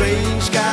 strange guy.